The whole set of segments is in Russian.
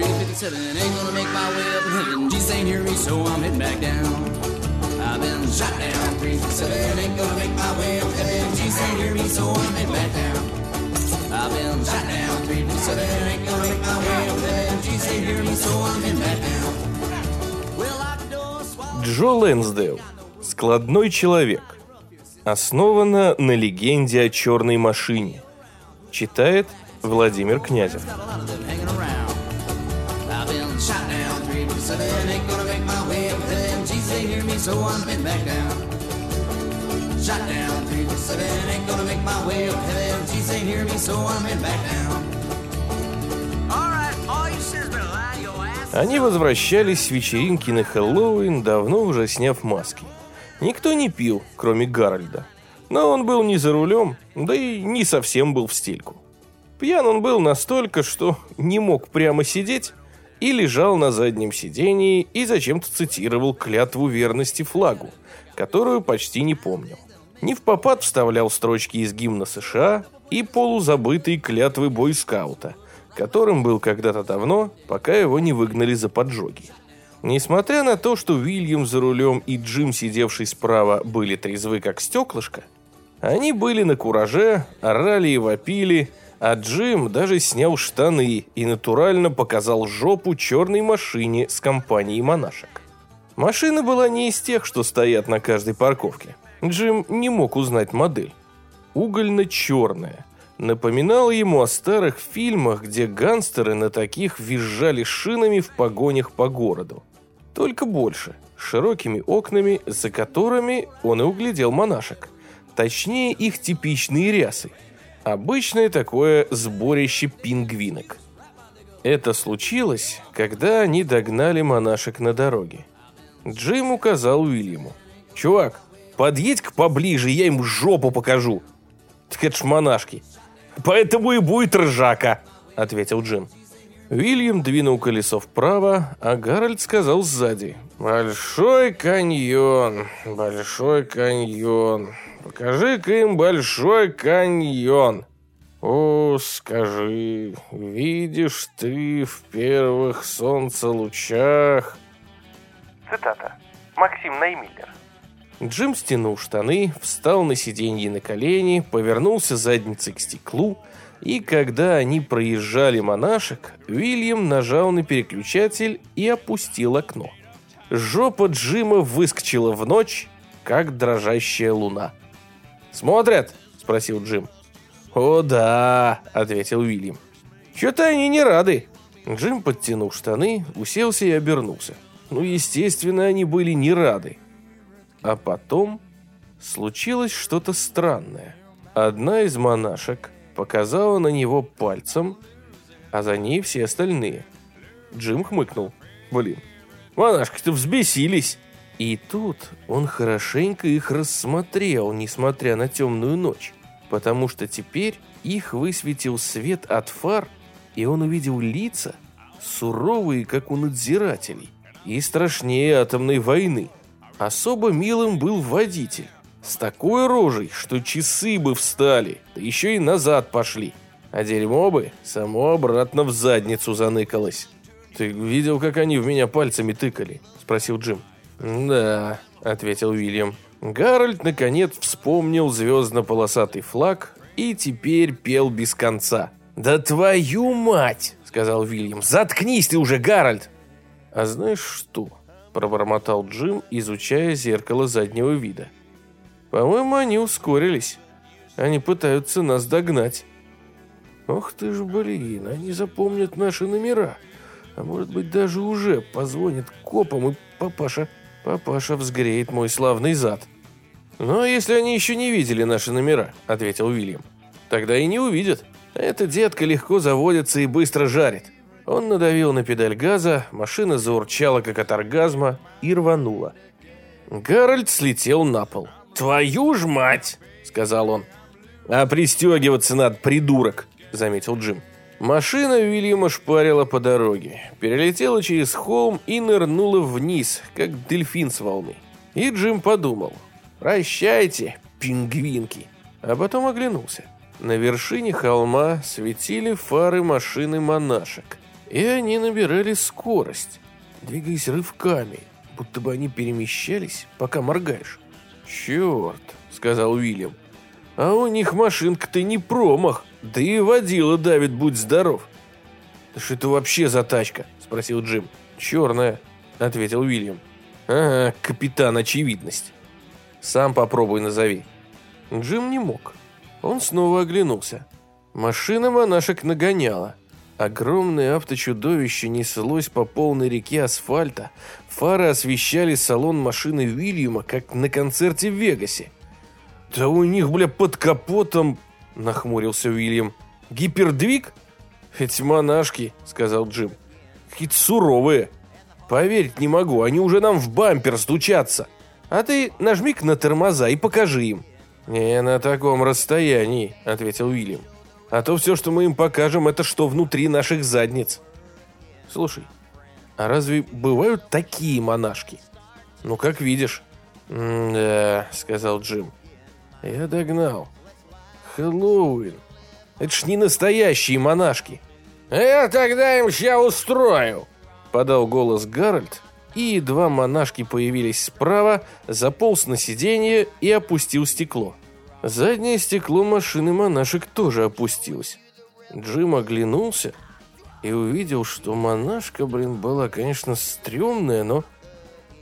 357, ain't gonna make my way up heaven. Jesus ain't hear me, so I'm heading back down. I've been shot down 357, ain't gonna make my way up heaven. Jesus ain't hear me, so I'm heading back down. I've been shot down 357, ain't gonna make my way up heaven. Jesus ain't hear me, so I'm heading back down. Джо Лэнсдейл. Складной человек. Основано на легенде о черной машине. Читает Владимир Князев. So I'm heading back down. Shot down 357, ain't gonna make my way up heaven. Jesus ain't hear me, so I'm heading back down. Они возвращались с вечеринки на Хэллоуин, давно уже сняв маски. Никто не пил, кроме Гарольда. Но он был не за рулем, да и не совсем был в стельку. Пьян он был настолько, что не мог прямо сидеть и лежал на заднем сидении и зачем-то цитировал клятву верности флагу, которую почти не помнил. Не в попад вставлял строчки из гимна США и полузабытые клятвы бойскаута, которым был когда-то давно, пока его не выгнали за поджоги. Несмотря на то, что Уильям за рулем и Джим, сидевший справа, были трезвы как стеклышко, они были на кураже, орали и вопили, а Джим даже снял штаны и натурально показал жопу черной машине с компанией монашек. Машина была не из тех, что стоят на каждой парковке. Джим не мог узнать модель. Угольно-черная. Напоминала ему о старых фильмах, где гангстеры на таких визжали шинами в погонях по городу. Только больше, широкими окнами, за которыми он и углядел монашек. Точнее, их типичные рясы. Обычное такое сборище пингвинок. Это случилось, когда они догнали монашек на дороге. Джим указал Уильяму. «Чувак, подъедь-ка поближе, я им жопу покажу». «Так это ж монашки». «Поэтому и будет ржака», — ответил Джим. Уильям двинул колесо вправо, а Гарольд сказал сзади. «Большой каньон, большой каньон. Покажи-ка им большой каньон». «О, скажи, видишь ты в первых солнцелучах...» Цитата. Максим Наймиллер. Джим стянул штаны, встал на сиденье на колени, повернулся задницей к стеклу, и когда они проезжали монашек, Уильям нажал на переключатель и опустил окно. Жопа Джима выскочила в ночь, как дрожащая луна. «Смотрят?» – спросил Джим. «О, да», – ответил Уильям. «Чё-то они не рады». Джим подтянул штаны, уселся и обернулся. Ну, естественно, они были не рады. А потом случилось что-то странное. Одна из монашек показала на него пальцем, а за ней все остальные. Джим хмыкнул. Блин, монашки-то взбесились. И тут он хорошенько их рассмотрел, несмотря на темную ночь, потому что теперь их высветил свет от фар, и он увидел лица, суровые, как у надзирателей, и страшнее атомной войны. Особо милым был водитель. С такой рожей, что часы бы встали, да еще и назад пошли. А дерьмо бы само обратно в задницу заныкалось. «Ты видел, как они в меня пальцами тыкали?» – спросил Джим. «Да», – ответил Уильям. Гарольд, наконец, вспомнил звездно-полосатый флаг и теперь пел без конца. «Да твою мать!» – сказал Уильям. «Заткнись ты уже, Гарольд!» «А знаешь что?» – пробормотал Джим, изучая зеркало заднего вида. «По-моему, они ускорились. Они пытаются нас догнать». «Ох ты ж, блин, они запомнят наши номера. А может быть, даже уже позвонят копам, и папаша, папаша взгреет мой славный зад». «Но если они еще не видели наши номера», – ответил Уильям, – «тогда и не увидят. Эта детка легко заводится и быстро жарит». Он надавил на педаль газа, машина заурчала, как от оргазма, и рванула. Гарольд слетел на пол. «Твою ж мать!» – сказал он. «А пристегиваться надо, придурок!» – заметил Джим. Машина Уильяма шпарила по дороге, перелетела через холм и нырнула вниз, как дельфин с волны. И Джим подумал «Прощайте, пингвинки!» А потом оглянулся. На вершине холма светили фары машины монашек. И они набирали скорость, двигаясь рывками, будто бы они перемещались, пока моргаешь. «Черт», — сказал Уильям, — «а у них машинка-то не промах, да и водила давит, будь здоров». «Да что это вообще за тачка?» — спросил Джим. «Черная», — ответил Уильям. «Ага, капитан очевидность. Сам попробуй назови». Джим не мог. Он снова оглянулся. Машина монашек нагоняла. Огромное авточудовище неслось по полной реке асфальта. Фары освещали салон машины Уильяма, как на концерте в Вегасе. «Да у них, бля, под капотом...» — нахмурился Уильям. «Гипердвиг?» «Эти монашки», — сказал Джим. «Какие-то суровые. Поверить не могу, они уже нам в бампер стучатся. А ты нажми-ка на тормоза и покажи им». «Не на таком расстоянии», — ответил Уильям. «А то все, что мы им покажем, это что внутри наших задниц». «Слушай, а разве бывают такие монашки?» «Ну, как видишь». «Да», — сказал Джим. «Я догнал. Хэллоуин. Это ж не настоящие монашки». «Я тогда им ща устрою», — подал голос Гарольд, и два монашки появились справа, заполз на сиденье и опустил стекло. Заднее стекло машины монашек тоже опустилось. Джим оглянулся и увидел, что монашка, блин, была, конечно, стрёмная, но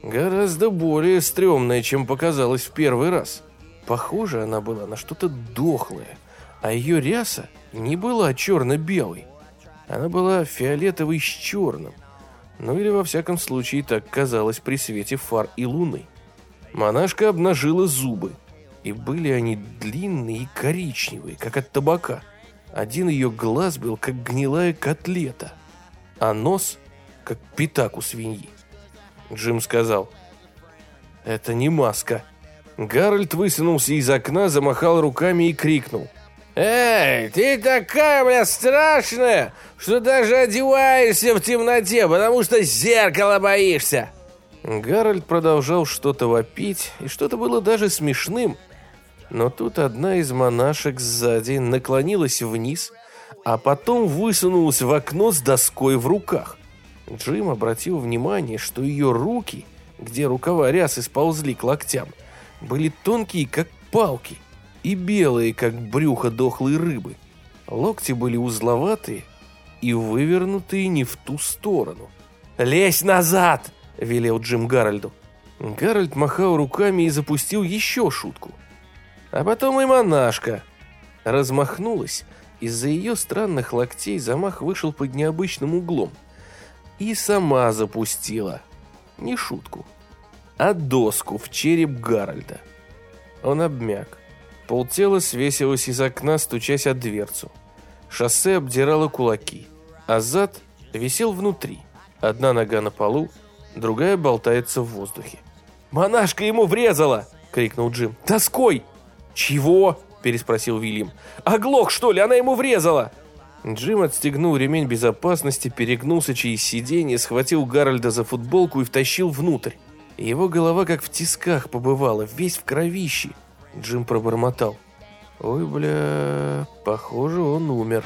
гораздо более стрёмная, чем показалось в первый раз. Похоже, она была на что-то дохлое, а ее ряса не была черно-белой. Она была фиолетовой с черным. Ну или во всяком случае так казалось при свете фар и луны. Монашка обнажила зубы, и были они длинные и коричневые, как от табака. Один ее глаз был, как гнилая котлета, а нос, как пятак у свиньи. Джим сказал, «Это не маска». Гарольд высунулся из окна, замахал руками и крикнул. «Эй, ты такая, бля, страшная, что даже одеваешься в темноте, потому что зеркало боишься!» Гарольд продолжал что-то вопить, и что-то было даже смешным. Но тут одна из монашек сзади наклонилась вниз, а потом высунулась в окно с доской в руках. Джим обратил внимание, что ее руки, где рукава рясы сползли к локтям, были тонкие, как палки, и белые, как брюхо дохлой рыбы. Локти были узловатые и вывернутые не в ту сторону. «Лезь назад!» – велел Джим Гарольду. Гарольд махал руками и запустил еще шутку. А потом и монашка размахнулась, из-за ее странных локтей замах вышел под необычным углом. И сама запустила. Не шутку, а доску в череп Гарольда. Он обмяк. Полтела свесилось из окна, стучась от дверцу. Шоссе обдирало кулаки, а зад висел внутри. Одна нога на полу, другая болтается в воздухе. «Монашка ему врезала!» — крикнул Джим. «Тоской!» «Чего?» – переспросил Вильям. «Оглох, что ли? Она ему врезала!» Джим отстегнул ремень безопасности, перегнулся через сиденье, схватил Гарольда за футболку и втащил внутрь. Его голова как в тисках побывала, весь в кровище. Джим пробормотал. «Ой, бля, похоже, он умер».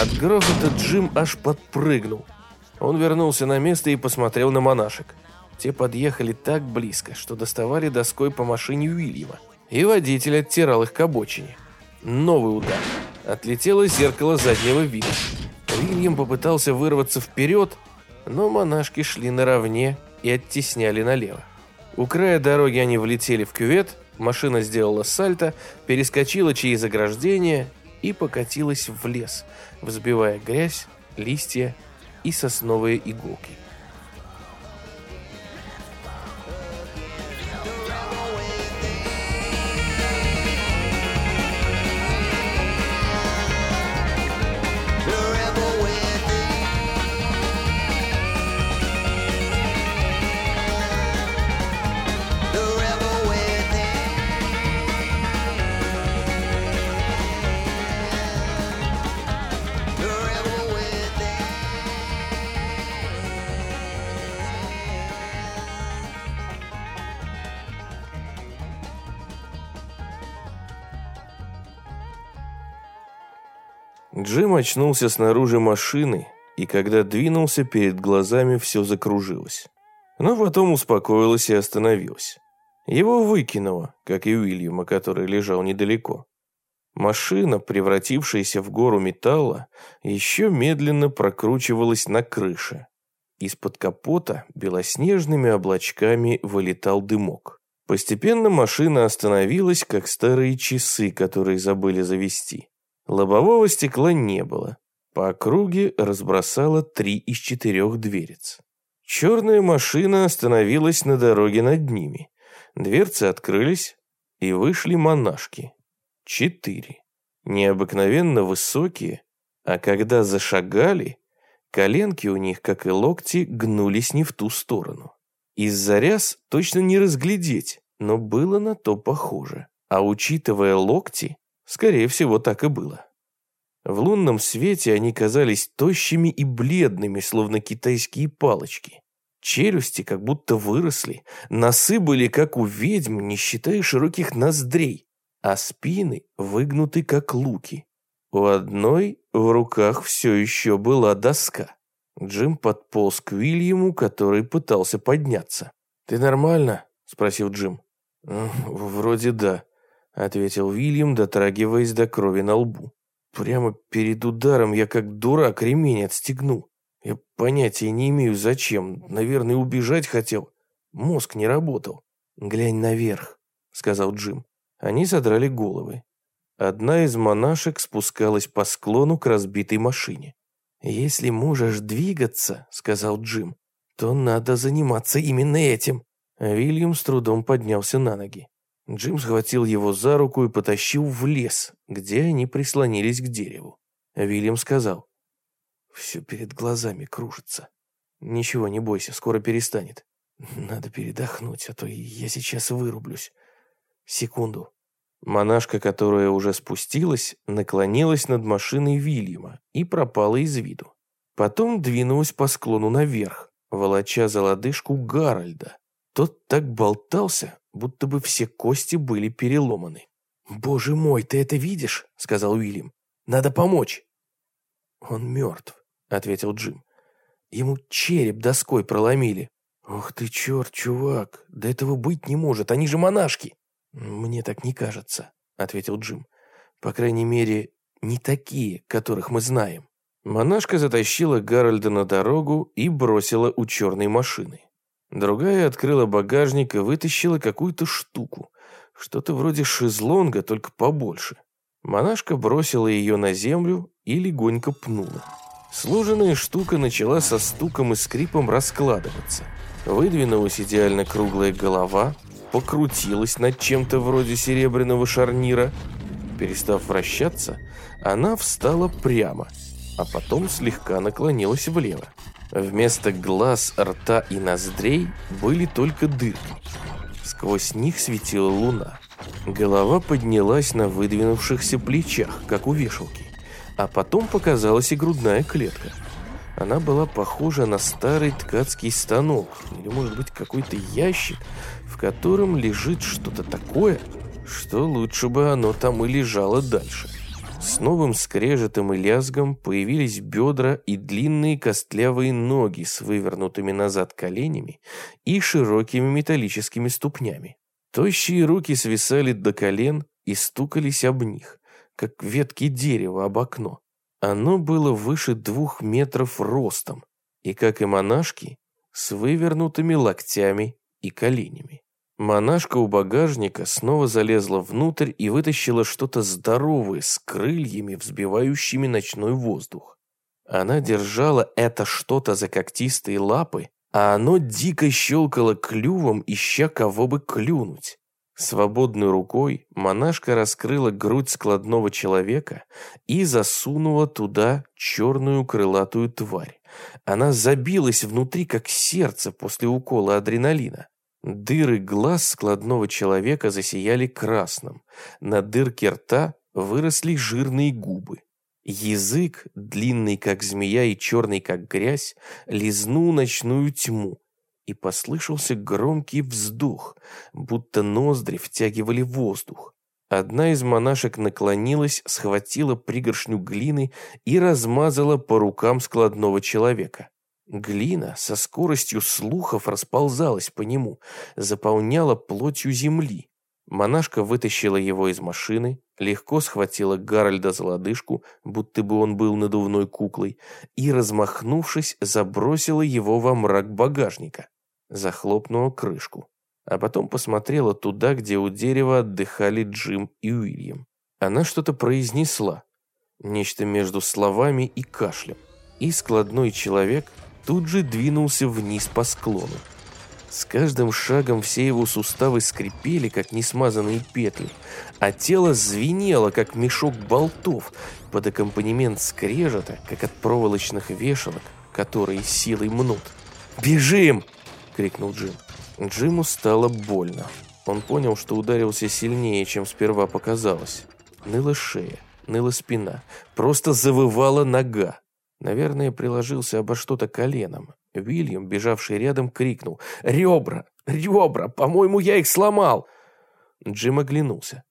От грохота Джим аж подпрыгнул. Он вернулся на место и посмотрел на монашек. Те подъехали так близко, что доставали доской по машине Уильяма, и водитель оттирал их к обочине. Новый удар. Отлетело зеркало заднего вида. Уильям попытался вырваться вперед, но монашки шли наравне и оттесняли налево. У края дороги они влетели в кювет, машина сделала сальто, перескочила через ограждение и покатилась в лес, взбивая грязь, листья и сосновые иголки. Джим очнулся снаружи машины, и когда двинулся, перед глазами все закружилось. Но потом успокоилось и остановилось. Его выкинуло, как и Уильяма, который лежал недалеко. Машина, превратившаяся в гору металла, еще медленно прокручивалась на крыше. Из-под капота белоснежными облачками вылетал дымок. Постепенно машина остановилась, как старые часы, которые забыли завести. Лобового стекла не было. По округе разбросало три из четырех дверец. Черная машина остановилась на дороге над ними. Дверцы открылись, и вышли монашки. Четыре. Необыкновенно высокие, а когда зашагали, коленки у них, как и локти, гнулись не в ту сторону. Из-за ряс точно не разглядеть, но было на то похоже. А учитывая локти, скорее всего, так и было. В лунном свете они казались тощими и бледными, словно китайские палочки. Челюсти как будто выросли, носы были как у ведьм, не считая широких ноздрей, а спины выгнуты как луки. У одной в руках все еще была доска. Джим подполз к Уильяму, который пытался подняться. «Ты нормально?» – спросил Джим. «Вроде да», – ответил Уильям, дотрагиваясь до крови на лбу. «Прямо перед ударом я как дурак ремень отстегнул. Я понятия не имею, зачем. Наверное, убежать хотел. Мозг не работал. Глянь наверх, сказал Джим. Они задрали головы. Одна из монашек спускалась по склону к разбитой машине. «Если можешь двигаться», — сказал Джим, — «то надо заниматься именно этим». Вильям с трудом поднялся на ноги. Джим схватил его за руку и потащил в лес, где они прислонились к дереву. Вильям сказал, все перед глазами кружится. Ничего, не бойся, скоро перестанет. Надо передохнуть, а то я сейчас вырублюсь. Секунду. Монашка, которая уже спустилась, наклонилась над машиной Вильяма и пропала из виду. Потом двинулась по склону наверх, волоча за лодыжку Гарольда. Тот так болтался, будто бы все кости были переломаны. «Боже мой, ты это видишь?» — сказал Уильям. «Надо помочь». «Он мертв», — ответил Джим. «Ему череп доской проломили». «Ох ты черт, чувак, да этого быть не может, они же монашки!» «Мне так не кажется», — ответил Джим. «По крайней мере, не такие, которых мы знаем». Монашка затащила Гарольда на дорогу и бросила у черной машины. Другая открыла багажник и вытащила какую-то штуку. Что-то вроде шезлонга, только побольше. Монашка бросила ее на землю и легонько пнула. Сложенная штука начала со стуком и скрипом раскладываться. Выдвинулась идеально круглая голова, покрутилась над чем-то вроде серебряного шарнира. Перестав вращаться, она встала прямо, а потом слегка наклонилась влево. Вместо глаз, рта и ноздрей были только дырки. Сквозь них светила луна. Голова поднялась на выдвинувшихся плечах, как у вешалки а потом показалась и грудная клетка. Она была похожа на старый ткацкий станок, или, может быть, какой-то ящик, в котором лежит что-то такое, что лучше бы оно там и лежало дальше. С новым скрежетом и лязгом появились бедра и длинные костлявые ноги с вывернутыми назад коленями и широкими металлическими ступнями. Тощие руки свисали до колен и стукались об них как ветки дерева об окно. Оно было выше двух метров ростом, и, как и монашки, с вывернутыми локтями и коленями. Монашка у багажника снова залезла внутрь и вытащила что-то здоровое с крыльями, взбивающими ночной воздух. Она держала это что-то за когтистые лапы, а оно дико щелкало клювом, ища кого бы клюнуть. Свободной рукой монашка раскрыла грудь складного человека и засунула туда черную крылатую тварь. Она забилась внутри, как сердце после укола адреналина. Дыры глаз складного человека засияли красным. На дырке рта выросли жирные губы. Язык, длинный как змея и черный как грязь, лизнул ночную тьму, и послышался громкий вздох, будто ноздри втягивали воздух. Одна из монашек наклонилась, схватила пригоршню глины и размазала по рукам складного человека. Глина со скоростью слухов расползалась по нему, заполняла плотью земли. Монашка вытащила его из машины, легко схватила Гарольда за лодыжку, будто бы он был надувной куклой, и, размахнувшись, забросила его во мрак багажника. Захлопнула крышку а потом посмотрела туда, где у дерева отдыхали Джим и Уильям. Она что-то произнесла, нечто между словами и кашлем, и складной человек тут же двинулся вниз по склону. С каждым шагом все его суставы скрипели, как несмазанные петли, а тело звенело, как мешок болтов, под аккомпанемент скрежета, как от проволочных вешалок, которые силой мнут. «Бежим!» — крикнул Джим. Джиму стало больно. Он понял, что ударился сильнее, чем сперва показалось. Ныла шея, ныла спина, просто завывала нога. Наверное, приложился обо что-то коленом. Вильям, бежавший рядом, крикнул «Ребра! Ребра! По-моему, я их сломал!» Джим оглянулся.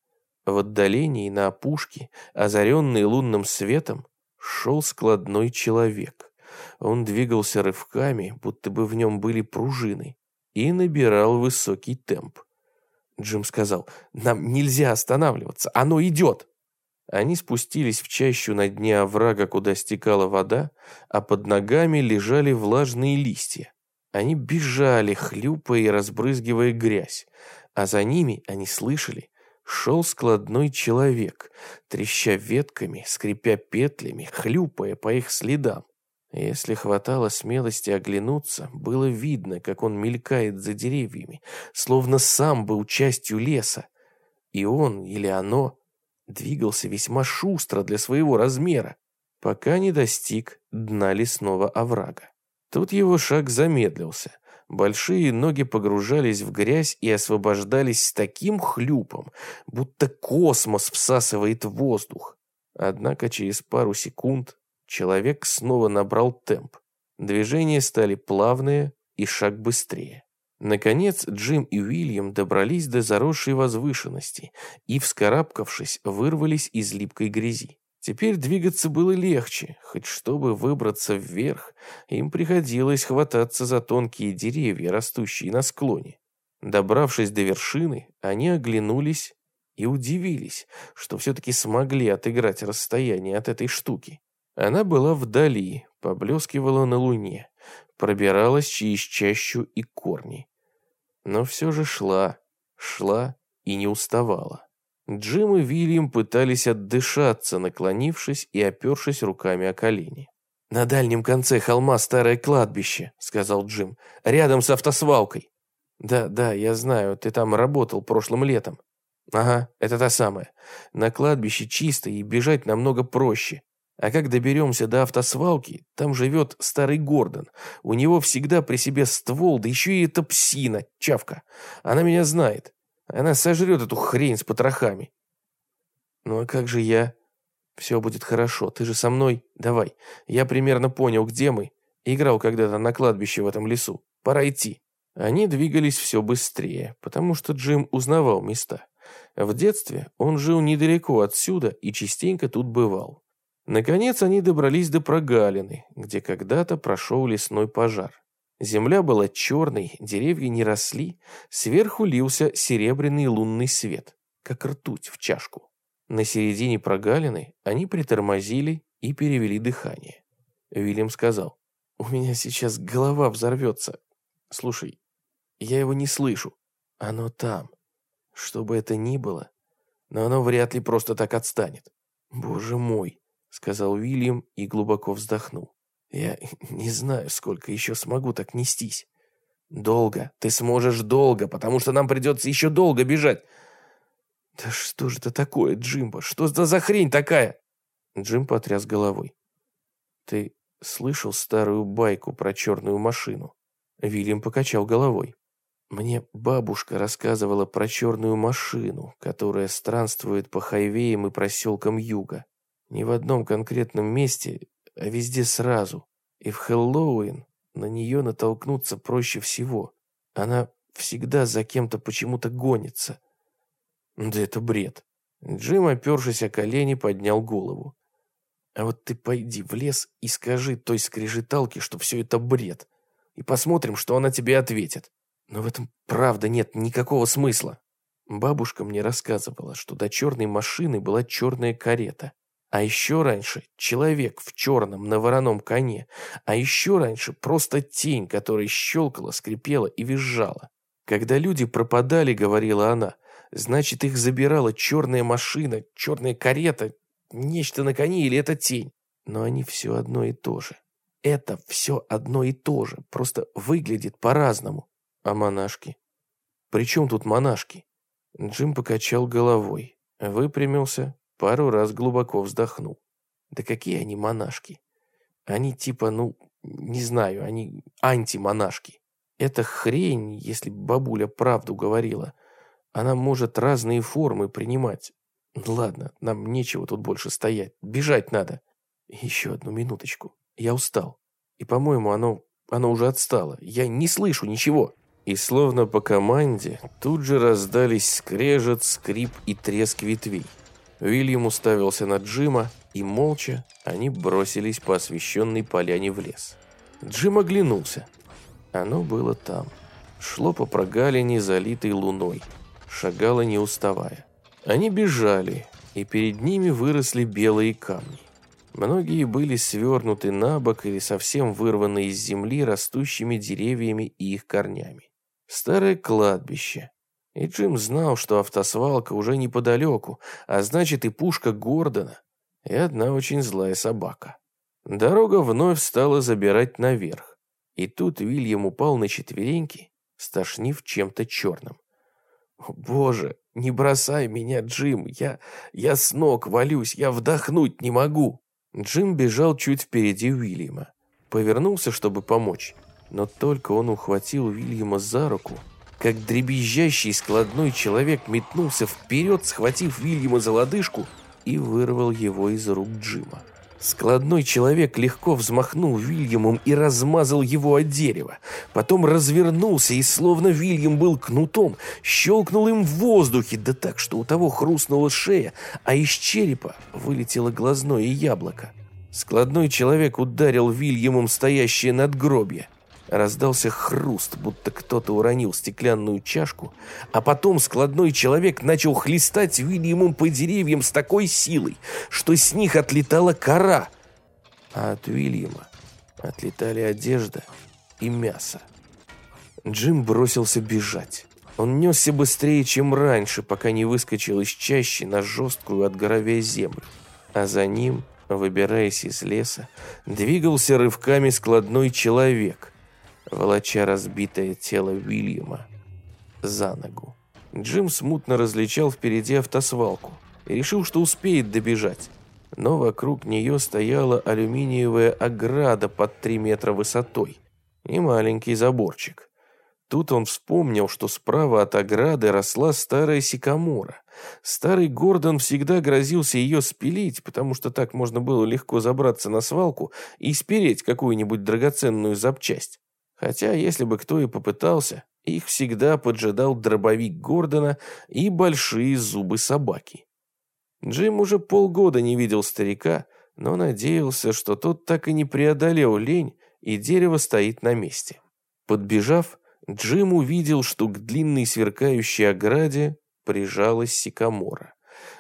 В отдалении на опушке, озаренный лунным светом, шел складной человек. Он двигался рывками, будто бы в нем были пружины и набирал высокий темп. Джим сказал, «Нам нельзя останавливаться, оно идет!» Они спустились в чащу на дне оврага, куда стекала вода, а под ногами лежали влажные листья. Они бежали, хлюпая и разбрызгивая грязь, а за ними, они слышали, шел складной человек, треща ветками, скрипя петлями, хлюпая по их следам. Если хватало смелости оглянуться, было видно, как он мелькает за деревьями, словно сам был частью леса. И он или оно двигался весьма шустро для своего размера, пока не достиг дна лесного оврага. Тут его шаг замедлился. Большие ноги погружались в грязь и освобождались с таким хлюпом, будто космос всасывает воздух. Однако через пару секунд Человек снова набрал темп. Движения стали плавные и шаг быстрее. Наконец Джим и Уильям добрались до заросшей возвышенности и, вскарабкавшись, вырвались из липкой грязи. Теперь двигаться было легче, хоть чтобы выбраться вверх, им приходилось хвататься за тонкие деревья, растущие на склоне. Добравшись до вершины, они оглянулись и удивились, что все-таки смогли отыграть расстояние от этой штуки. Она была вдали, поблескивала на луне, пробиралась через чащу и корни. Но все же шла, шла и не уставала. Джим и Вильям пытались отдышаться, наклонившись и опершись руками о колени. «На дальнем конце холма старое кладбище», — сказал Джим, — «рядом с автосвалкой». «Да, да, я знаю, ты там работал прошлым летом». «Ага, это та самая. На кладбище чисто и бежать намного проще. А как доберемся до автосвалки, там живет старый Гордон. У него всегда при себе ствол, да еще и эта псина, чавка. Она меня знает. Она сожрет эту хрень с потрохами. Ну а как же я? Все будет хорошо, ты же со мной. Давай. Я примерно понял, где мы. Играл когда-то на кладбище в этом лесу. Пора идти. Они двигались все быстрее, потому что Джим узнавал места. В детстве он жил недалеко отсюда и частенько тут бывал. Наконец они добрались до прогалины, где когда-то прошел лесной пожар. Земля была черной, деревья не росли, сверху лился серебряный лунный свет, как ртуть в чашку. На середине прогалины они притормозили и перевели дыхание. Вильям сказал, «У меня сейчас голова взорвется. Слушай, я его не слышу. Оно там. Что бы это ни было, но оно вряд ли просто так отстанет. Боже мой!» Сказал Уильям и глубоко вздохнул. Я не знаю, сколько еще смогу так нестись. Долго. Ты сможешь долго, потому что нам придется еще долго бежать. Да что же это такое, Джимбо? Что за хрень такая? Джим потряс головой. Ты слышал старую байку про черную машину? Вильям покачал головой. Мне бабушка рассказывала про черную машину, которая странствует по хайвеям и проселкам юга. Не в одном конкретном месте, а везде сразу. И в Хэллоуин на нее натолкнуться проще всего. Она всегда за кем-то почему-то гонится. Да это бред. Джим, опершись о колени, поднял голову. А вот ты пойди в лес и скажи той скрежеталке, что все это бред. И посмотрим, что она тебе ответит. Но в этом правда нет никакого смысла. Бабушка мне рассказывала, что до черной машины была черная карета. А еще раньше человек в черном на вороном коне. А еще раньше просто тень, которая щелкала, скрипела и визжала. Когда люди пропадали, говорила она, значит их забирала черная машина, черная карета, нечто на коне или это тень. Но они все одно и то же. Это все одно и то же, просто выглядит по-разному. А монашки? При чем тут монашки? Джим покачал головой, выпрямился, пару раз глубоко вздохнул. Да какие они монашки? Они типа, ну, не знаю, они антимонашки. Это хрень, если бабуля правду говорила. Она может разные формы принимать. Ладно, нам нечего тут больше стоять. Бежать надо. Еще одну минуточку. Я устал. И, по-моему, оно, оно уже отстало. Я не слышу ничего. И словно по команде тут же раздались скрежет, скрип и треск ветвей. Уильям уставился на Джима, и молча они бросились по освещенной поляне в лес. Джим оглянулся. Оно было там. Шло по прогалине, залитой луной. Шагало не уставая. Они бежали, и перед ними выросли белые камни. Многие были свернуты на бок или совсем вырваны из земли растущими деревьями и их корнями. Старое кладбище. И Джим знал, что автосвалка уже неподалеку, а значит и пушка Гордона, и одна очень злая собака. Дорога вновь стала забирать наверх, и тут Вильям упал на четвереньки, стошнив чем-то черным. «Боже, не бросай меня, Джим, я, я с ног валюсь, я вдохнуть не могу!» Джим бежал чуть впереди Уильяма. Повернулся, чтобы помочь, но только он ухватил Уильяма за руку, как дребезжащий складной человек метнулся вперед, схватив Уильяма за лодыжку и вырвал его из рук Джима. Складной человек легко взмахнул Вильямом и размазал его от дерева. Потом развернулся и, словно Вильям был кнутом, щелкнул им в воздухе, да так, что у того хрустнула шея, а из черепа вылетело глазное яблоко. Складной человек ударил Вильямом стоящее надгробье. Раздался хруст, будто кто-то уронил стеклянную чашку, а потом складной человек начал хлестать Уильямом по деревьям с такой силой, что с них отлетала кора, а от Уильяма отлетали одежда и мясо. Джим бросился бежать. Он несся быстрее, чем раньше, пока не выскочил из чащи на жесткую от горовя землю. А за ним, выбираясь из леса, двигался рывками складной человек – волоча разбитое тело Уильяма за ногу. Джим смутно различал впереди автосвалку и решил, что успеет добежать. Но вокруг нее стояла алюминиевая ограда под 3 метра высотой и маленький заборчик. Тут он вспомнил, что справа от ограды росла старая сикамора. Старый Гордон всегда грозился ее спилить, потому что так можно было легко забраться на свалку и спереть какую-нибудь драгоценную запчасть. Хотя, если бы кто и попытался, их всегда поджидал дробовик Гордона и большие зубы собаки. Джим уже полгода не видел старика, но надеялся, что тот так и не преодолел лень, и дерево стоит на месте. Подбежав, Джим увидел, что к длинной сверкающей ограде прижалась сикамора.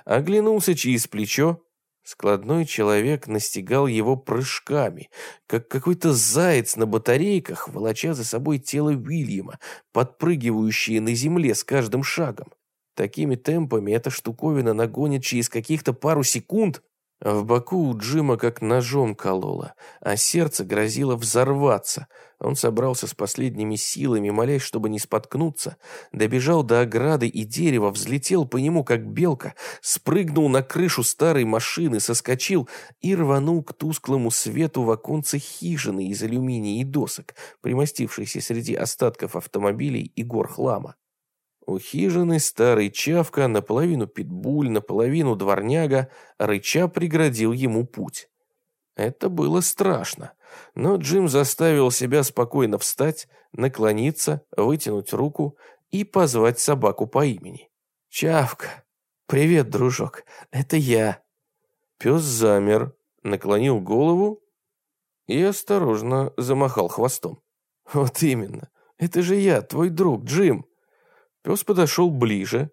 Оглянулся через плечо Складной человек настигал его прыжками, как какой-то заяц на батарейках, волоча за собой тело Уильяма, подпрыгивающее на земле с каждым шагом. Такими темпами эта штуковина нагонит через каких-то пару секунд, в боку у Джима как ножом кололо, а сердце грозило взорваться. Он собрался с последними силами, молясь, чтобы не споткнуться, добежал до ограды и дерева, взлетел по нему, как белка, спрыгнул на крышу старой машины, соскочил и рванул к тусклому свету в оконце хижины из алюминия и досок, примостившейся среди остатков автомобилей и гор хлама. У хижины старый чавка, наполовину питбуль, наполовину дворняга, рыча преградил ему путь. Это было страшно, но Джим заставил себя спокойно встать, наклониться, вытянуть руку и позвать собаку по имени. «Чавка! «Привет, дружок, это я». Пес замер, наклонил голову и осторожно замахал хвостом. «Вот именно, это же я, твой друг, Джим». Пес подошел ближе,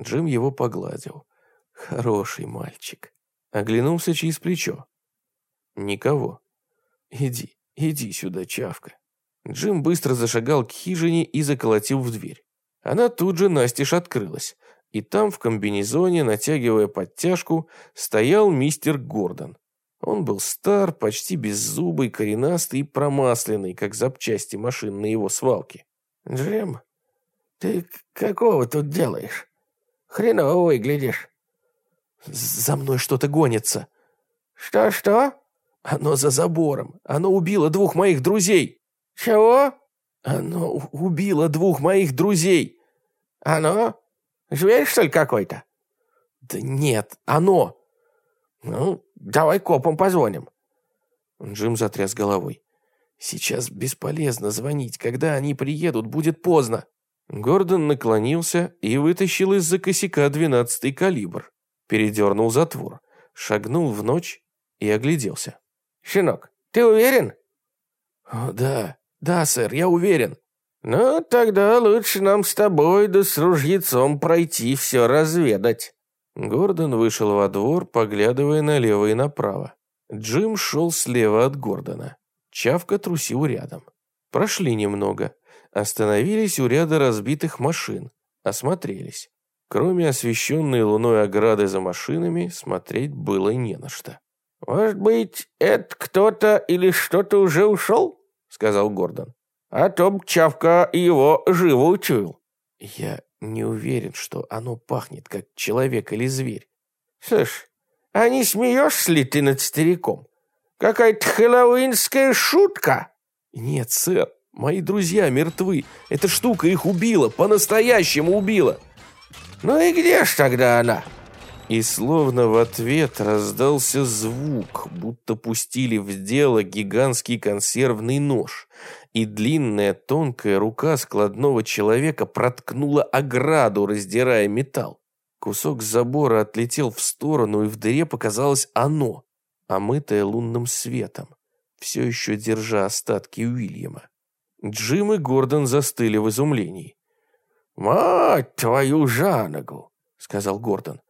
Джим его погладил. «Хороший мальчик». Оглянулся через плечо. «Никого. Иди, иди сюда, чавка». Джим быстро зашагал к хижине и заколотил в дверь. Она тут же настежь открылась, и там в комбинезоне, натягивая подтяжку, стоял мистер Гордон. Он был стар, почти беззубый, коренастый и промасленный, как запчасти машин на его свалке. «Джим, ты какого тут делаешь? Хреново выглядишь». «За мной что-то гонится». «Что-что?» «Оно за забором. Оно убило двух моих друзей». «Чего?» «Оно убило двух моих друзей». «Оно? Зверь, что ли, какой-то?» «Да нет, оно». «Ну, давай копам позвоним». Джим затряс головой. «Сейчас бесполезно звонить. Когда они приедут, будет поздно». Гордон наклонился и вытащил из-за косяка двенадцатый калибр. Передернул затвор, шагнул в ночь и огляделся. «Щенок, ты уверен?» «О, да, да, сэр, я уверен». «Ну, тогда лучше нам с тобой да с ружьецом пройти все разведать». Гордон вышел во двор, поглядывая налево и направо. Джим шел слева от Гордона. Чавка трусил рядом. Прошли немного. Остановились у ряда разбитых машин. Осмотрелись. Кроме освещенной луной ограды за машинами, смотреть было не на что. «Может быть, это кто-то или что-то уже ушел?» — сказал Гордон. «А то б Чавка его живо учуял». «Я не уверен, что оно пахнет, как человек или зверь». «Слышь, а не смеешься ли ты над стариком? Какая-то хэллоуинская шутка?» «Нет, сэр, мои друзья мертвы. Эта штука их убила, по-настоящему убила». «Ну и где ж тогда она?» И словно в ответ раздался звук, будто пустили в дело гигантский консервный нож, и длинная тонкая рука складного человека проткнула ограду, раздирая металл. Кусок забора отлетел в сторону, и в дыре показалось оно, омытое лунным светом, все еще держа остатки Уильяма. Джим и Гордон застыли в изумлении. «Мать твою за ногу!» — сказал Гордон.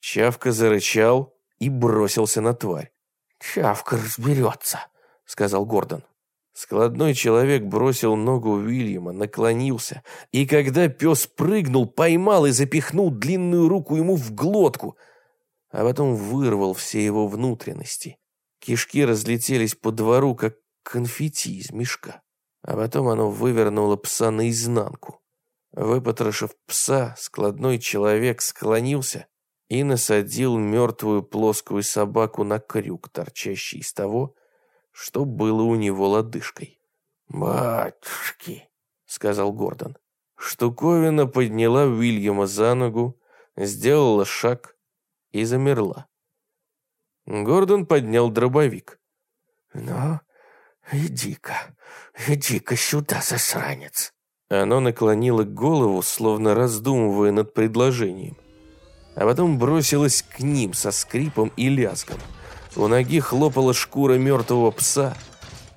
Чавка зарычал и бросился на тварь. «Чавка разберется», — сказал Гордон. Складной человек бросил ногу Уильяма, наклонился, и когда пес прыгнул, поймал и запихнул длинную руку ему в глотку, а потом вырвал все его внутренности. Кишки разлетелись по двору, как конфетти из мешка. А потом оно вывернуло пса наизнанку. Выпотрошив пса, складной человек склонился и насадил мертвую плоскую собаку на крюк, торчащий из того, что было у него лодыжкой. «Батюшки!» — сказал Гордон. Штуковина подняла Уильяма за ногу, сделала шаг и замерла. Гордон поднял дробовик. «Ну, иди-ка, иди-ка сюда, засранец!» Оно наклонило голову, словно раздумывая над предложением. А потом бросилось к ним со скрипом и лязгом. У ноги хлопала шкура мертвого пса,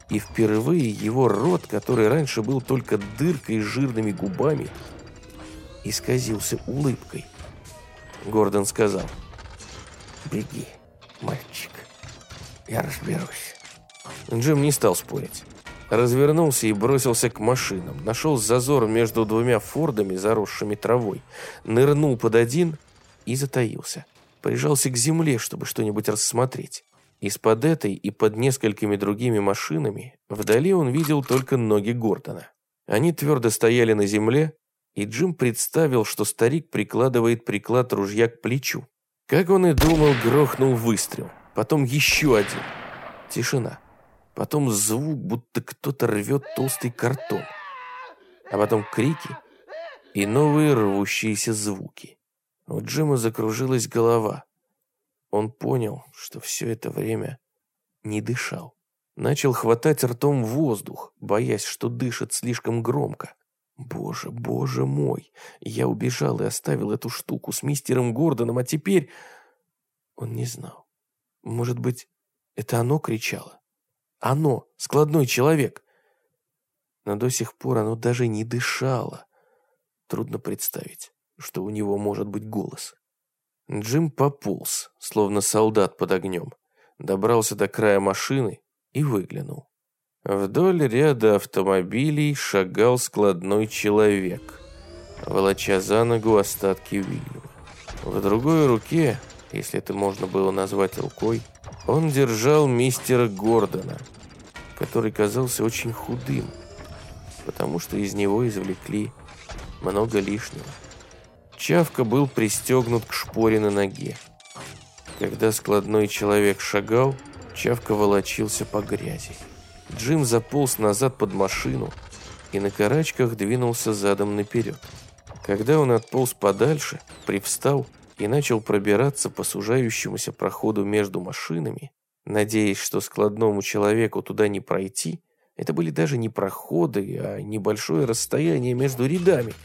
и впервые его рот, который раньше был только дыркой с жирными губами, исказился улыбкой. Гордон сказал, «Беги, мальчик, я разберусь». Джим не стал спорить. Развернулся и бросился к машинам. Нашел зазор между двумя фордами, заросшими травой. Нырнул под один и затаился. Прижался к земле, чтобы что-нибудь рассмотреть. Из-под этой и под несколькими другими машинами вдали он видел только ноги Гордона. Они твердо стояли на земле, и Джим представил, что старик прикладывает приклад ружья к плечу. Как он и думал, грохнул выстрел. Потом еще один. Тишина. Потом звук, будто кто-то рвет толстый картон. А потом крики и новые рвущиеся звуки. У Джима закружилась голова. Он понял, что все это время не дышал. Начал хватать ртом воздух, боясь, что дышит слишком громко. Боже, боже мой, я убежал и оставил эту штуку с мистером Гордоном, а теперь... Он не знал. Может быть, это оно кричало? Оно, складной человек. Но до сих пор оно даже не дышало. Трудно представить, что у него может быть голос. Джим пополз, словно солдат под огнем, добрался до края машины и выглянул. Вдоль ряда автомобилей шагал складной человек, волоча за ногу остатки Вильяма. В другой руке, если это можно было назвать рукой, он держал мистера Гордона, который казался очень худым, потому что из него извлекли много лишнего. Чавка был пристегнут к шпоре на ноге. Когда складной человек шагал, Чавка волочился по грязи. Джим заполз назад под машину и на карачках двинулся задом наперед. Когда он отполз подальше, привстал и начал пробираться по сужающемуся проходу между машинами, надеясь, что складному человеку туда не пройти, это были даже не проходы, а небольшое расстояние между рядами –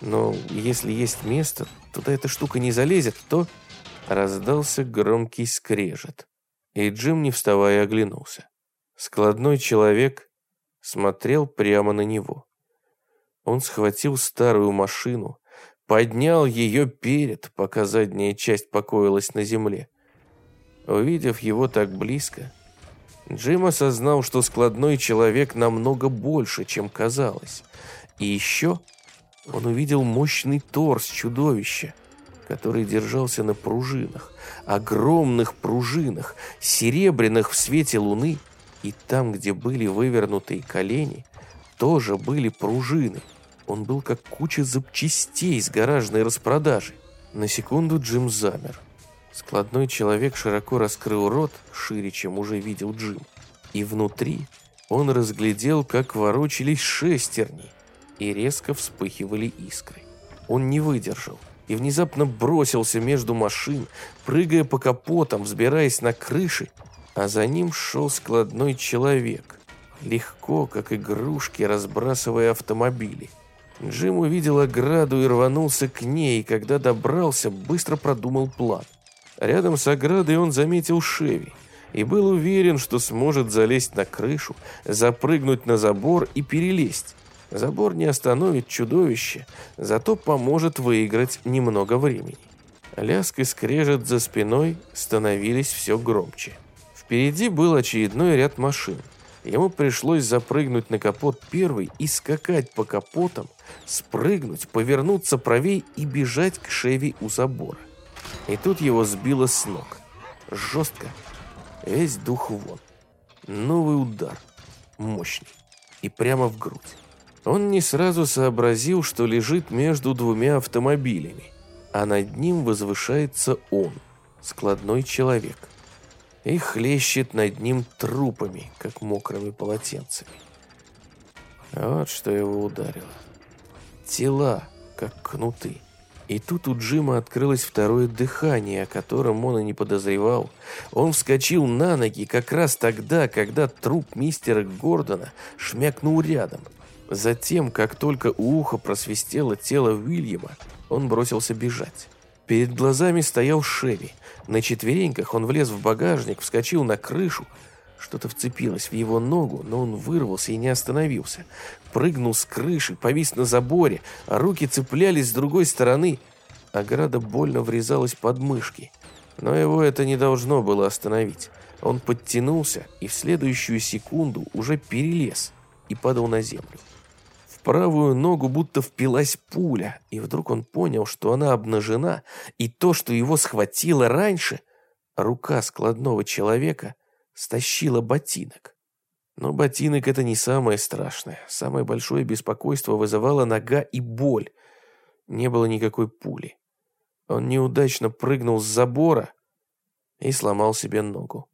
но если есть место, туда эта штука не залезет, то... Раздался громкий скрежет. И Джим, не вставая, оглянулся. Складной человек смотрел прямо на него. Он схватил старую машину, поднял ее перед, пока задняя часть покоилась на земле. Увидев его так близко, Джим осознал, что складной человек намного больше, чем казалось. И еще он увидел мощный торс чудовища, который держался на пружинах, огромных пружинах, серебряных в свете луны, и там, где были вывернутые колени, тоже были пружины. Он был как куча запчастей с гаражной распродажи. На секунду Джим замер. Складной человек широко раскрыл рот, шире, чем уже видел Джим. И внутри он разглядел, как ворочались шестерни, и резко вспыхивали искры. Он не выдержал и внезапно бросился между машин, прыгая по капотам, взбираясь на крыши, а за ним шел складной человек, легко, как игрушки, разбрасывая автомобили. Джим увидел ограду и рванулся к ней, когда добрался, быстро продумал план. Рядом с оградой он заметил Шеви и был уверен, что сможет залезть на крышу, запрыгнуть на забор и перелезть. Забор не остановит чудовище, зато поможет выиграть немного времени. Ляск и скрежет за спиной становились все громче. Впереди был очередной ряд машин. Ему пришлось запрыгнуть на капот первый и скакать по капотам, спрыгнуть, повернуться правей и бежать к Шеви у забора. И тут его сбило с ног. Жестко. Весь дух вон. Новый удар. Мощный. И прямо в грудь. Он не сразу сообразил, что лежит между двумя автомобилями, а над ним возвышается он, складной человек, и хлещет над ним трупами, как мокрыми полотенцами. Вот что его ударило. Тела, как кнуты. И тут у Джима открылось второе дыхание, о котором он и не подозревал. Он вскочил на ноги как раз тогда, когда труп мистера Гордона шмякнул рядом – Затем, как только у уха просвистело тело Уильяма, он бросился бежать. Перед глазами стоял Шеви. На четвереньках он влез в багажник, вскочил на крышу. Что-то вцепилось в его ногу, но он вырвался и не остановился. Прыгнул с крыши, повис на заборе, а руки цеплялись с другой стороны. Ограда больно врезалась под мышки. Но его это не должно было остановить. Он подтянулся и в следующую секунду уже перелез и падал на землю правую ногу будто впилась пуля, и вдруг он понял, что она обнажена, и то, что его схватило раньше, рука складного человека стащила ботинок. Но ботинок это не самое страшное. Самое большое беспокойство вызывала нога и боль. Не было никакой пули. Он неудачно прыгнул с забора и сломал себе ногу.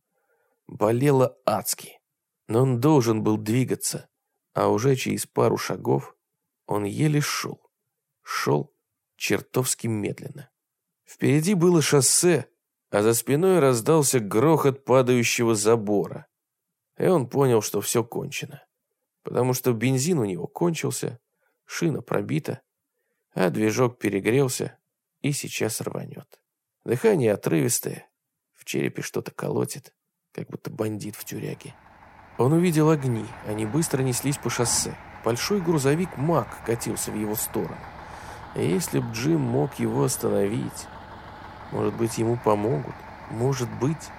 Болело адски, но он должен был двигаться а уже через пару шагов он еле шел. Шел чертовски медленно. Впереди было шоссе, а за спиной раздался грохот падающего забора. И он понял, что все кончено. Потому что бензин у него кончился, Шина пробита, а движок перегрелся и сейчас рванет. Дыхание отрывистое, в черепе что-то колотит, как будто бандит в тюряге. Он увидел огни, они быстро неслись по шоссе. Большой грузовик МАК катился в его сторону. Если б Джим мог его остановить, может быть, ему помогут, может быть...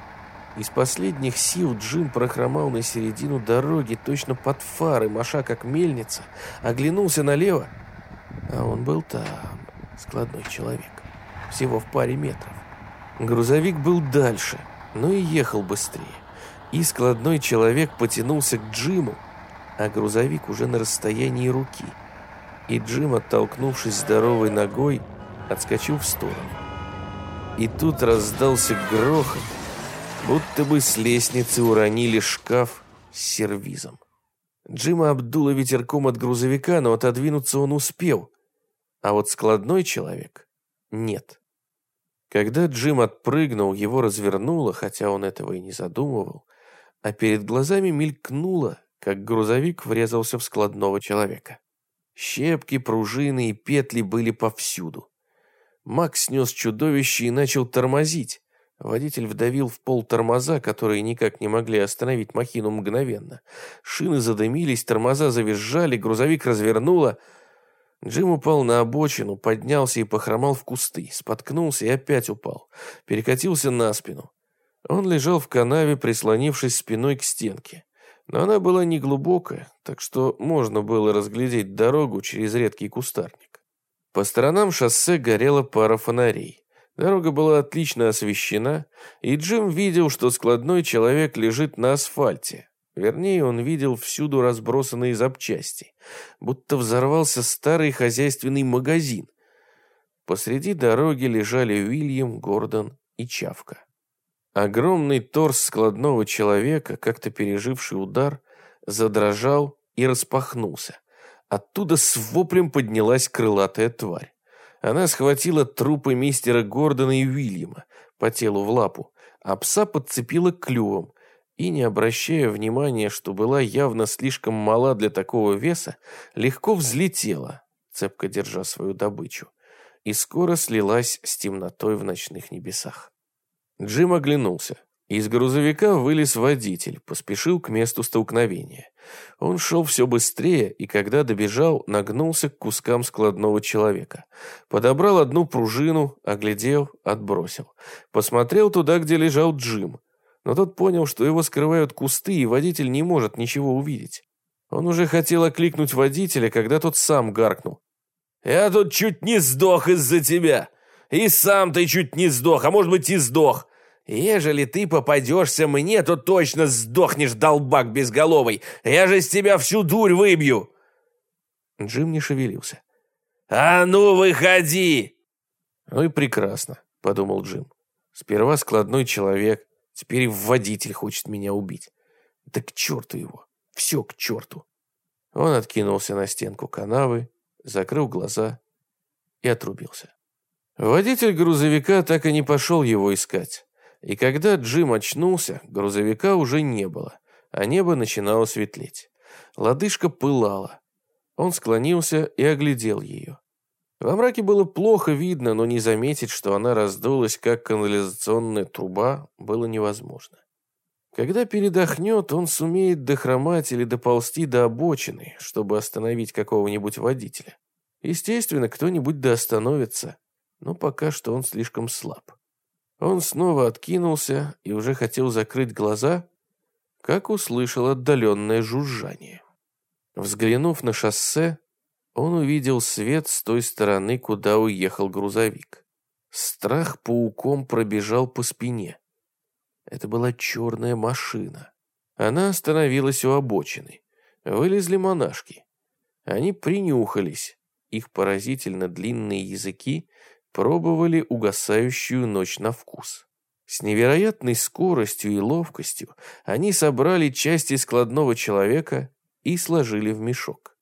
Из последних сил Джим прохромал на середину дороги, точно под фары, маша как мельница, оглянулся налево, а он был там, складной человек, всего в паре метров. Грузовик был дальше, но и ехал быстрее. И складной человек потянулся к Джиму, а грузовик уже на расстоянии руки. И Джим, оттолкнувшись здоровой ногой, отскочил в сторону. И тут раздался грохот, будто бы с лестницы уронили шкаф с сервизом. Джима обдуло ветерком от грузовика, но отодвинуться он успел, а вот складной человек нет. Когда Джим отпрыгнул, его развернуло, хотя он этого и не задумывал, а перед глазами мелькнуло, как грузовик врезался в складного человека. Щепки, пружины и петли были повсюду. Макс снес чудовище и начал тормозить. Водитель вдавил в пол тормоза, которые никак не могли остановить махину мгновенно. Шины задымились, тормоза завизжали, грузовик развернуло. Джим упал на обочину, поднялся и похромал в кусты, споткнулся и опять упал. Перекатился на спину. Он лежал в канаве, прислонившись спиной к стенке. Но она была неглубокая, так что можно было разглядеть дорогу через редкий кустарник. По сторонам шоссе горела пара фонарей. Дорога была отлично освещена, и Джим видел, что складной человек лежит на асфальте. Вернее, он видел всюду разбросанные запчасти, будто взорвался старый хозяйственный магазин. Посреди дороги лежали Уильям, Гордон и Чавка. Огромный торс складного человека, как-то переживший удар, задрожал и распахнулся. Оттуда с воплем поднялась крылатая тварь. Она схватила трупы мистера Гордона и Уильяма по телу в лапу, а пса подцепила клювом и, не обращая внимания, что была явно слишком мала для такого веса, легко взлетела, цепко держа свою добычу, и скоро слилась с темнотой в ночных небесах. Джим оглянулся. Из грузовика вылез водитель, поспешил к месту столкновения. Он шел все быстрее, и когда добежал, нагнулся к кускам складного человека. Подобрал одну пружину, оглядел, отбросил. Посмотрел туда, где лежал Джим. Но тот понял, что его скрывают кусты, и водитель не может ничего увидеть. Он уже хотел окликнуть водителя, когда тот сам гаркнул. «Я тут чуть не сдох из-за тебя. И сам ты чуть не сдох, а может быть и сдох. Ежели ты попадешься мне, то точно сдохнешь, долбак безголовый. Я же с тебя всю дурь выбью. Джим не шевелился. «А ну, выходи!» «Ну и прекрасно», — подумал Джим. «Сперва складной человек, теперь водитель хочет меня убить. Да к черту его, все к черту». Он откинулся на стенку канавы, закрыл глаза и отрубился. Водитель грузовика так и не пошел его искать. И когда Джим очнулся, грузовика уже не было, а небо начинало светлеть. Лодыжка пылала. Он склонился и оглядел ее. Во мраке было плохо видно, но не заметить, что она раздулась, как канализационная труба, было невозможно. Когда передохнет, он сумеет дохромать или доползти до обочины, чтобы остановить какого-нибудь водителя. Естественно, кто-нибудь да но пока что он слишком слаб. Он снова откинулся и уже хотел закрыть глаза, как услышал отдаленное жужжание. Взглянув на шоссе, он увидел свет с той стороны, куда уехал грузовик. Страх пауком пробежал по спине. Это была черная машина. Она остановилась у обочины. Вылезли монашки. Они принюхались. Их поразительно длинные языки пробовали угасающую ночь на вкус. С невероятной скоростью и ловкостью они собрали части складного человека и сложили в мешок.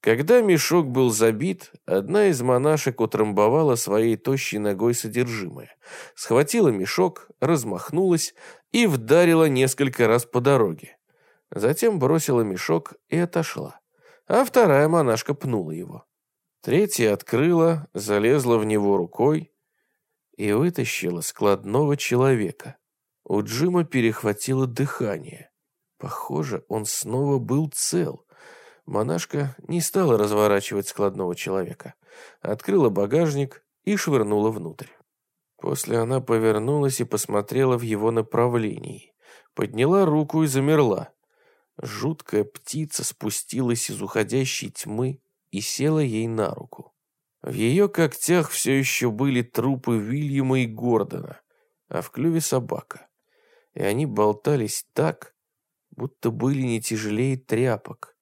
Когда мешок был забит, одна из монашек утрамбовала своей тощей ногой содержимое, схватила мешок, размахнулась и вдарила несколько раз по дороге. Затем бросила мешок и отошла. а вторая монашка пнула его. Третья открыла, залезла в него рукой и вытащила складного человека. У Джима перехватило дыхание. Похоже, он снова был цел. Монашка не стала разворачивать складного человека. Открыла багажник и швырнула внутрь. После она повернулась и посмотрела в его направлении. Подняла руку и замерла. Жуткая птица спустилась из уходящей тьмы и села ей на руку. В ее когтях все еще были трупы Вильяма и Гордона, а в клюве собака. И они болтались так, будто были не тяжелее тряпок.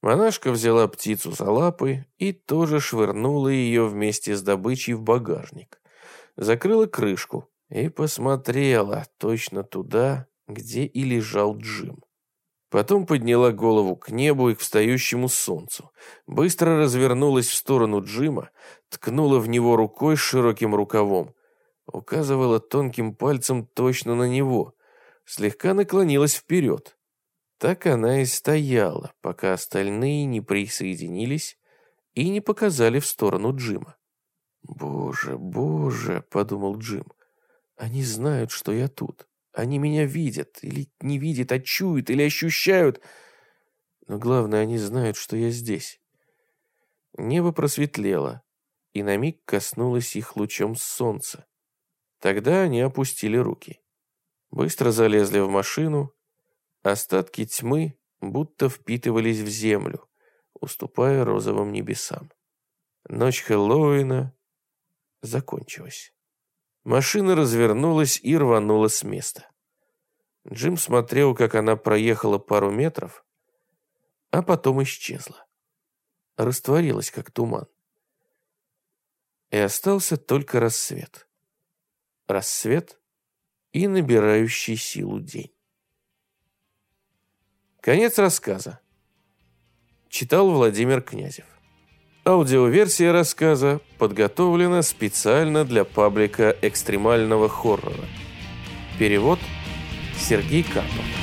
Монашка взяла птицу за лапы и тоже швырнула ее вместе с добычей в багажник. Закрыла крышку и посмотрела точно туда, где и лежал Джим. Потом подняла голову к небу и к встающему солнцу. Быстро развернулась в сторону Джима, ткнула в него рукой с широким рукавом. Указывала тонким пальцем точно на него. Слегка наклонилась вперед. Так она и стояла, пока остальные не присоединились и не показали в сторону Джима. «Боже, боже», — подумал Джим, — «они знают, что я тут. Они меня видят, или не видят, а чуют, или ощущают. Но главное, они знают, что я здесь». Небо просветлело, и на миг коснулось их лучом солнца. Тогда они опустили руки. Быстро залезли в машину Остатки тьмы будто впитывались в землю, уступая розовым небесам. Ночь Хэллоуина закончилась. Машина развернулась и рванула с места. Джим смотрел, как она проехала пару метров, а потом исчезла. Растворилась, как туман. И остался только рассвет. Рассвет и набирающий силу день. Конец рассказа. Читал Владимир Князев. Аудиоверсия рассказа подготовлена специально для паблика экстремального хоррора. Перевод Сергей Карпов.